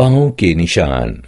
پاؤں کے نشان